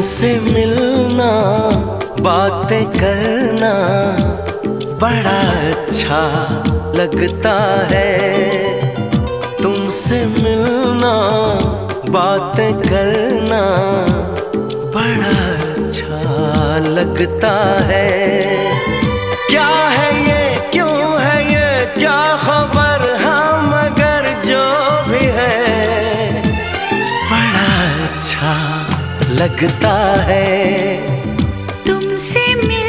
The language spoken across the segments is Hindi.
तुमसे मिलना, बातें करना बड़ा अच्छा लगता है। तुमसे मिलना, बातें करना बड़ा अच्छा लगता है। क्या है ये? क्यों है ये? क्या खबर? हम अगर जो भी है, बड़ा अच्छा लगता है। तुमसे मिलना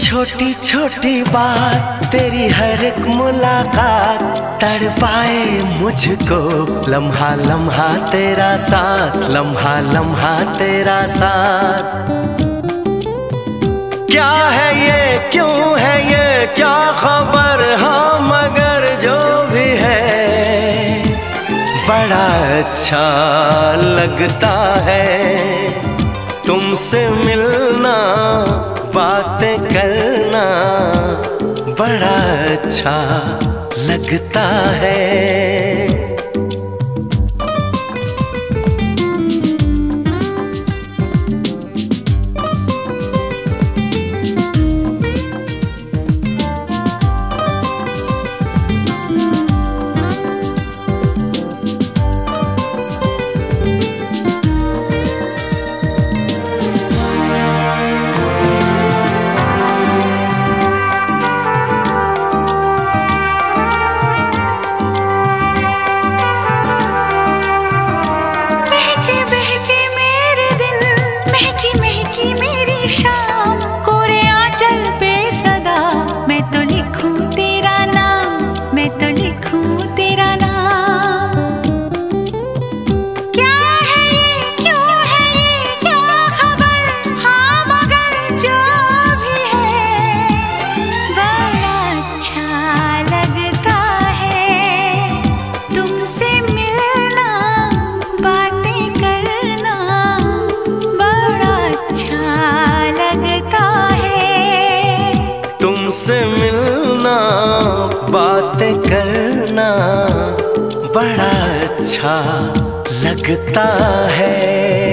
छोटी छोटी बात, तेरी हर एक मुलाकात, तड़पाए मुझको। लम्हा लम्हा तेरा साथ, लम्हा लम्हा तेरा साथ। क्या है ये, क्यों है ये, क्या खबर? हाँ मगर जो भी है, बड़ा अच्छा लगता है। तुमसे मिलना बातें करना बड़ा अच्छा लगता है। तुमसे मिलना बातें करना बड़ा अच्छा लगता है।